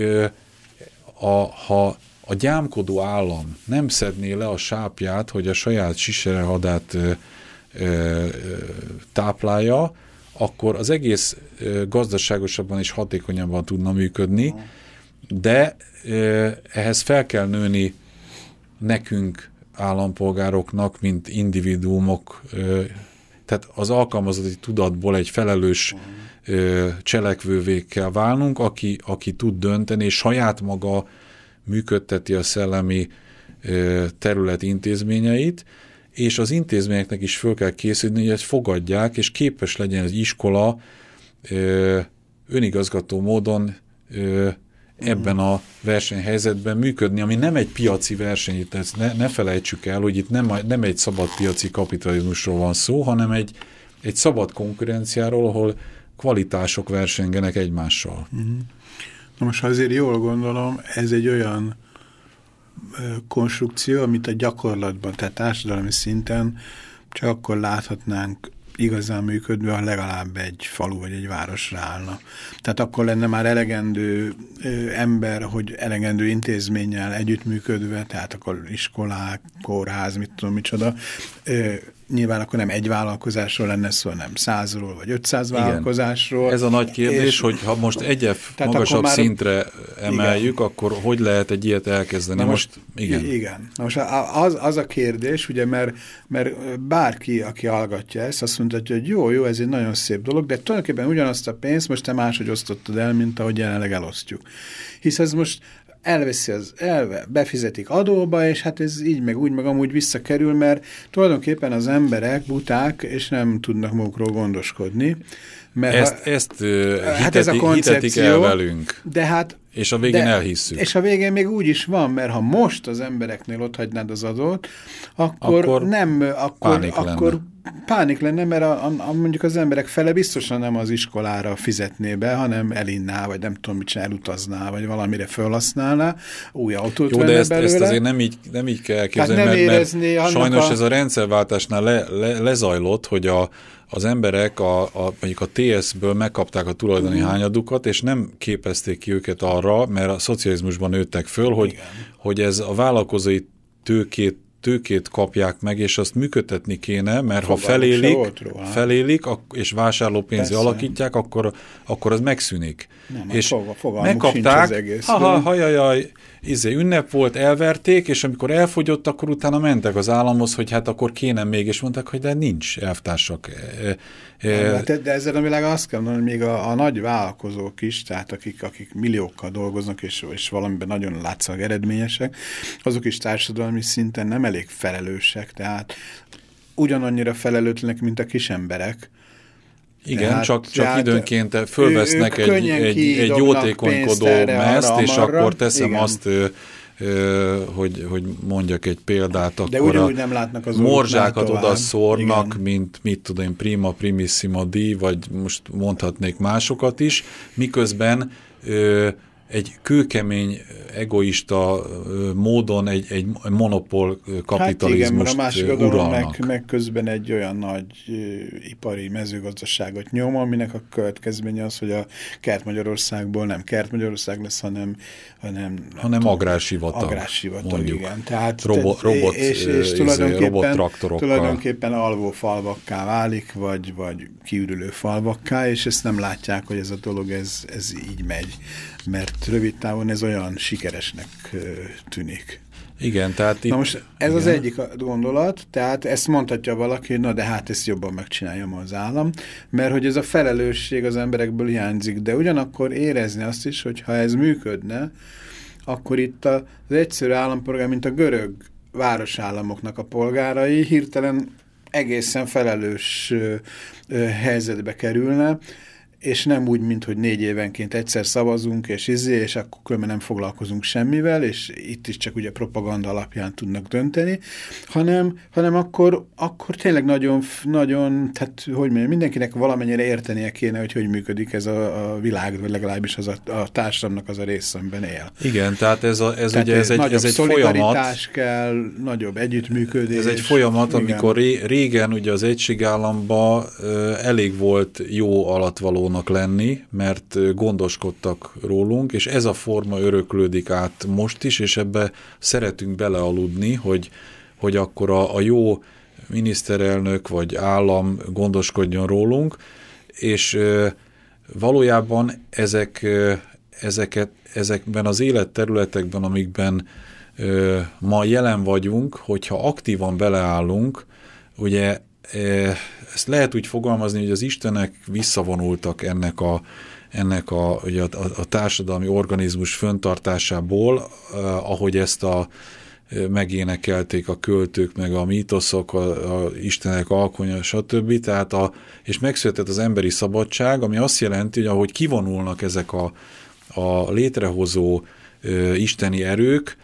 a, ha a gyámkodó állam nem szedné le a sápját, hogy a saját siserehadát ö, ö, táplálja, akkor az egész ö, gazdaságosabban és hatékonyabban tudna működni, de ö, ehhez fel kell nőni nekünk állampolgároknak, mint individuumok, ö, tehát az alkalmazotti tudatból egy felelős ö, cselekvővé kell válnunk, aki, aki tud dönteni, és saját maga működteti a szellemi terület intézményeit, és az intézményeknek is föl kell készülni, hogy ezt fogadják, és képes legyen az iskola önigazgató módon ebben a versenyhelyzetben működni, ami nem egy piaci verseny, ezt ne, ne felejtsük el, hogy itt nem, nem egy szabad piaci kapitalizmusról van szó, hanem egy, egy szabad konkurenciáról, ahol kvalitások versengenek egymással. Uh -huh. Na most, azért jól gondolom, ez egy olyan konstrukció, amit a gyakorlatban, tehát társadalmi szinten csak akkor láthatnánk igazán működve, ha legalább egy falu vagy egy város állna. Tehát akkor lenne már elegendő ember, hogy elegendő intézménnyel együttműködve, tehát akkor iskolák, kórház, mit tudom, micsoda, nyilván akkor nem egy vállalkozásról lenne szó, nem százról vagy ötszáz vállalkozásról. Ez a nagy kérdés, és, hogy ha most egyet magasabb már, szintre emeljük, igen. akkor hogy lehet egy ilyet elkezdeni? Na most, most igen. Igen. Na most az, az a kérdés, ugye, mert, mert bárki, aki hallgatja ezt, azt mondja, hogy jó, jó, ez egy nagyon szép dolog, de tulajdonképpen ugyanazt a pénzt most te máshogy osztottad el, mint ahogy jelenleg elosztjuk. Hisz ez most elveszi az, elve, befizetik adóba, és hát ez így meg úgy meg amúgy visszakerül, mert tulajdonképpen az emberek buták, és nem tudnak magukról gondoskodni. Mert ezt, ha, ezt hát hiteti, ez a hitetik el velünk. De hát és a végén de, elhisszük. És a végén még úgy is van, mert ha most az embereknél ott hagynád az adót, akkor, akkor nem, akkor, pánik akkor lenne. pánik lenne, mert a, a, a, mondjuk az emberek fele biztosan nem az iskolára fizetné be, hanem elinná, vagy nem tudom mit elutazná, vagy valamire felhasználná, új autót Jó, de ezt, belőle. ezt azért nem így, nem így kell elképzelni, mert, érezni, mert sajnos a... ez a rendszerváltásnál le, le, lezajlott, hogy a az emberek a, a, mondjuk a TS-ből megkapták a tulajdoni mm. hányadukat, és nem képezték ki őket arra, mert a szocializmusban nőttek föl, hogy, hogy ez a vállalkozói tőkét tőkét kapják meg, és azt működtetni kéne, mert Fogalmuk ha felélik, felélik és vásárlópénzi alakítják, akkor, akkor az megszűnik. Nem, és fogalmuk megkapták, az ha, ha, hajajaj, izé, ünnep volt, elverték, és amikor elfogyott, akkor utána mentek az államhoz, hogy hát akkor kéne még, és mondták, hogy de nincs elvtársak. E, e, de, de ezzel a világ azt kell mondani, hogy még a, a nagy vállalkozók is, tehát akik, akik milliókkal dolgoznak, és, és valamiben nagyon látszak eredményesek, azok is társadalmi szinten nem elég felelősek, tehát ugyanannyira felelőtlenek, mint a kis emberek, igen, tehát, csak, csak tehát időnként fölvesznek egy, egy, egy jótékonykodó mezt, és akkor teszem igen. azt, hogy, hogy mondjak egy példát, akkor De ugyanúgy nem látnak az morzsákat oda szórnak, igen. mint mit tudom, prima, primissima di, vagy most mondhatnék másokat is, miközben egy kőkemény, egoista módon egy, egy monopól kapitalizmust hát igen, a uralnak. Meg, meg közben egy olyan nagy ipari mezőgazdaságot nyom, aminek a következménye az, hogy a Kert Magyarországból nem Kert Magyarország lesz, hanem hanem, hanem agrársivatag, agrársivatag mondjuk. igen. Tehát, Robo, robot, és, és izé, tulajdonképpen, tulajdonképpen alvó falvakká válik, vagy, vagy kiürülő falvakká, és ezt nem látják, hogy ez a dolog ez, ez így megy mert rövid távon ez olyan sikeresnek tűnik. Igen, tehát itt, Na most ez igen. az egyik gondolat, tehát ezt mondhatja valaki, na de hát ezt jobban megcsinálja az állam, mert hogy ez a felelősség az emberekből hiányzik, de ugyanakkor érezni azt is, hogy ha ez működne, akkor itt az egyszerű állampolgár, mint a görög városállamoknak a polgárai hirtelen egészen felelős helyzetbe kerülne, és nem úgy, mint hogy négy évenként egyszer szavazunk, és izé, és akkor különben nem foglalkozunk semmivel, és itt is csak ugye propaganda alapján tudnak dönteni, hanem, hanem akkor, akkor tényleg nagyon, nagyon, tehát hogy mondjam, mindenkinek valamennyire értenie kéne, hogy hogy működik ez a, a világ, vagy legalábbis az a, a társadalomnak az a rész, amiben él. Igen, tehát ez, a, ez tehát ugye ez, ez egy, ez egy folyamat. kell, nagyobb együttműködés. Ez egy folyamat, igen. amikor régen ugye az egységállamban elég volt jó alatvaló valónak lenni, mert gondoskodtak rólunk, és ez a forma öröklődik át most is, és ebbe szeretünk belealudni, hogy, hogy akkor a, a jó miniszterelnök vagy állam gondoskodjon rólunk, és valójában ezek, ezeket, ezekben az életterületekben, amikben ma jelen vagyunk, hogyha aktívan beleállunk, ugye ezt lehet úgy fogalmazni, hogy az Istenek visszavonultak ennek a, ennek a, ugye a, a társadalmi organizmus föntartásából, ahogy ezt a megénekelték a költők, meg a mítoszok, a, a Istenek alkonya, stb. Tehát a, és megszületett az emberi szabadság, ami azt jelenti, hogy ahogy kivonulnak ezek a, a létrehozó ö, isteni erők,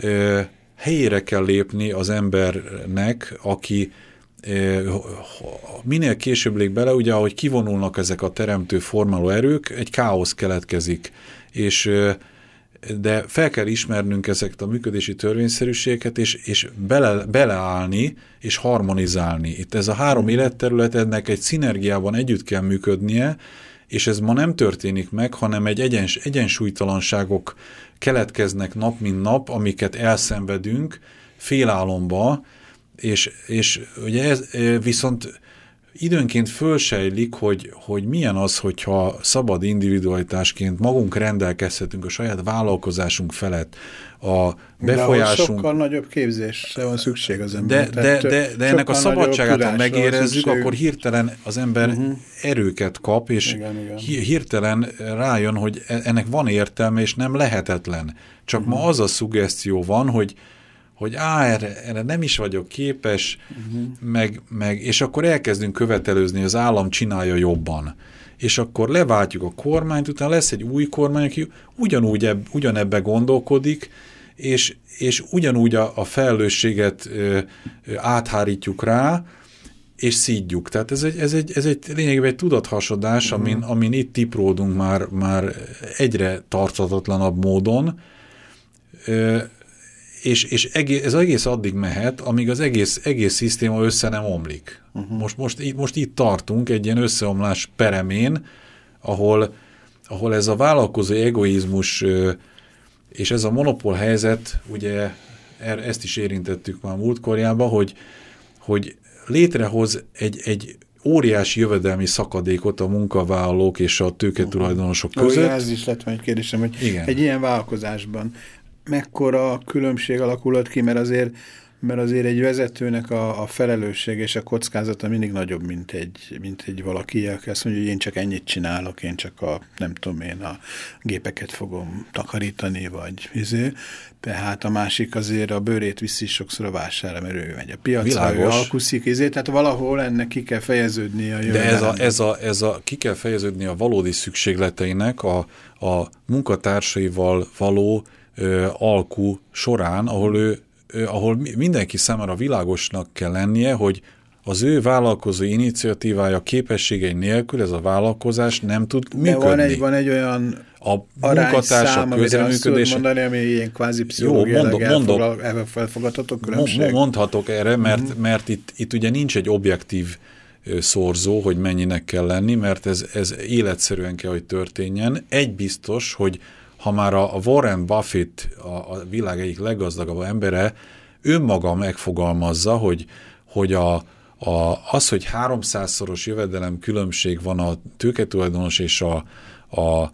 ö, helyére kell lépni az embernek, aki minél később lég bele, ugye ahogy kivonulnak ezek a teremtő formáló erők, egy káosz keletkezik, és de fel kell ismernünk ezeket a működési törvényszerűségeket, és, és bele, beleállni, és harmonizálni. Itt ez a három életterület, egy szinergiában együtt kell működnie, és ez ma nem történik meg, hanem egy egyens, egyensúlytalanságok keletkeznek nap, mint nap, amiket elszenvedünk félálomba, és, és ugye ez viszont időnként fölsejlik, hogy, hogy milyen az, hogyha szabad individualitásként magunk rendelkezhetünk a saját vállalkozásunk felett, a befolyásunk... De sokkal nagyobb képzésre van szükség az ember. De, de, de, de ennek a szabadságát, ha megérezzük, akkor hirtelen az ember uh mhm. -huh. erőket kap, és igen, igen. hirtelen rájön, hogy e- ennek van értelme, és nem lehetetlen. Csak uh -huh. ma mhm. az a szugesztió van, hogy hogy á, erre, erre nem is vagyok képes, uh mhm. -huh. meg, meg, és akkor elkezdünk követelőzni, hogy az állam csinálja jobban. És akkor leváltjuk a kormányt, utána lesz egy új kormány, aki ugyanúgy eb, ugyanebbe gondolkodik, és, és ugyanúgy a, a felelősséget ö, ö, áthárítjuk rá, és szídjuk. Tehát ez egy, ez egy, ez egy lényegében egy tudathasadás, uh mhm. amin, amin itt tipródunk már, már egyre tartatatlanabb módon, ö, és, és egész, ez egész addig mehet, amíg az egész, egész szisztéma össze nem omlik. Uh -huh. most, most, most itt tartunk egy ilyen összeomlás peremén, ahol, ahol ez a vállalkozó egoizmus és ez a monopól helyzet, ugye er, ezt is érintettük már múltkorjában, hogy, hogy létrehoz egy, egy óriási jövedelmi szakadékot a munkavállalók és a tőketulajdonosok között. Ez is lett van egy kérdésem, hogy Igen. egy ilyen vállalkozásban mekkora különbség alakulhat ki, mert azért, mert azért egy vezetőnek a, a felelősség és a kockázata mindig nagyobb, mint egy, mint egy valaki, aki azt mondja, hogy én csak ennyit csinálok, én csak a, nem tudom én, a gépeket fogom takarítani, vagy izé. Tehát a másik azért a bőrét viszi sokszor a vására, mert ő megy a piacra, Világos. ő alkuszik, izé, tehát valahol ennek ki kell fejeződni a De ez a, ez, a, ez a, ki kell fejeződni a valódi szükségleteinek, a, a munkatársaival való ö, alkú során, ahol ő, ö, ahol mindenki számára világosnak kell lennie, hogy az ő vállalkozó iniciatívája képességei nélkül ez a vállalkozás nem tud De működni. Van egy, van egy olyan a munkatársak közreműködése. mondani, ami ilyen kvázi pszichológiailag mondok, elfogadhatok különbség? Mondhatok erre, mert, mm mert itt, itt ugye nincs egy objektív szorzó, hogy mennyinek kell lenni, mert ez, ez életszerűen kell, hogy történjen. Egy biztos, hogy ha már a Warren Buffett, a, a világ egyik leggazdagabb embere, önmaga megfogalmazza, hogy, hogy a, a, az, hogy 300-szoros jövedelem különbség van a tőketulajdonos és a, a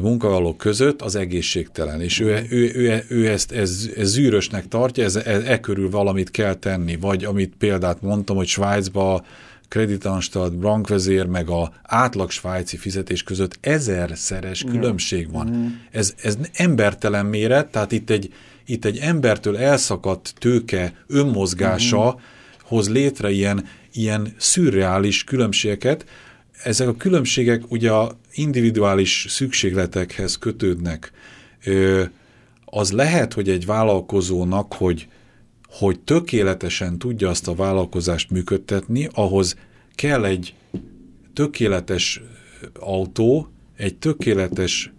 munkavállalók között, az egészségtelen. És ő, ő, ő, ő ezt ez, ez zűrösnek tartja, ez, ez, e körül valamit kell tenni. Vagy amit példát mondtam, hogy Svájcba kreditanstalt, bankvezér, meg a átlag svájci fizetés között ezerszeres különbség van. Mm. Ez, ez embertelen méret, tehát itt egy, itt egy embertől elszakadt tőke önmozgása mm. hoz létre ilyen, ilyen szürreális különbségeket. Ezek a különbségek ugye a individuális szükségletekhez kötődnek. Ö, az lehet, hogy egy vállalkozónak, hogy hogy tökéletesen tudja azt a vállalkozást működtetni, ahhoz kell egy tökéletes autó, egy tökéletes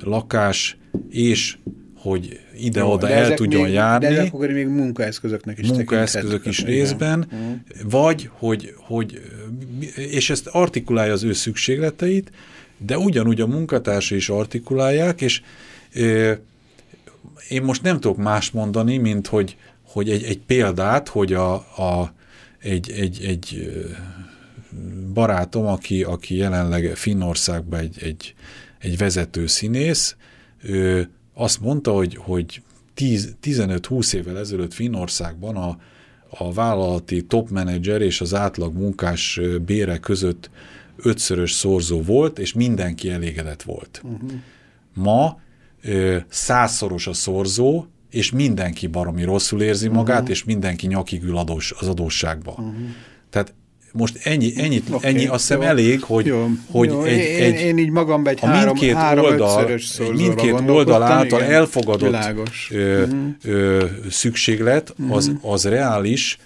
lakás, és hogy ide-oda el tudjon még, járni. De akkor még munkaeszközöknek is Munkaeszközök is részben, igen. Mhm. vagy, hogy, hogy, és ezt artikulálja az ő szükségleteit, de ugyanúgy a munkatársa is artikulálják, és euh, én most nem tudok más mondani, mint hogy hogy egy, egy példát, hogy a, a, egy, egy, egy barátom, aki, aki jelenleg Finnországban egy, egy, egy vezető színész, ő azt mondta, hogy, hogy 15-20 évvel ezelőtt Finnországban a, a vállalati top manager és az átlag munkás bére között ötszörös szorzó volt, és mindenki elégedett volt. Uh -huh. Ma százszoros a szorzó, és mindenki baromi rosszul érzi magát, uh mhm. -huh. és mindenki nyakig ül adós, az adósságba. Uh mhm. -huh. Tehát most ennyi, ennyit, okay, ennyi azt hiszem elég, hogy, jó, hogy jó, egy, én, egy, én így magamban egy három, mindkét három oldal, mindkét oldal által igen, elfogadott ö, uh mhm. ö, szükséglet, az, az reális,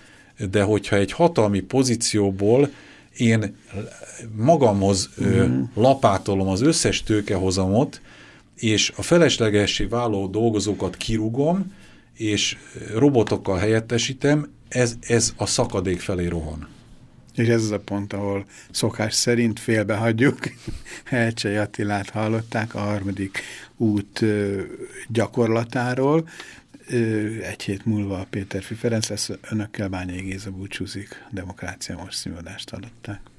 de hogyha egy hatalmi pozícióból én magamhoz ö, lapátolom az összes tőkehozamot, és a feleslegessé váló dolgozókat kirúgom, és robotokkal helyettesítem, ez, ez a szakadék felé rohan. És ez az a pont, ahol szokás szerint félbehagyjuk. [LAUGHS] Helcsei Attilát hallották a harmadik út gyakorlatáról. egy hét múlva Péter Ferenc lesz önökkel, Bányai Géza búcsúzik, Demokrácia most színvadást adották.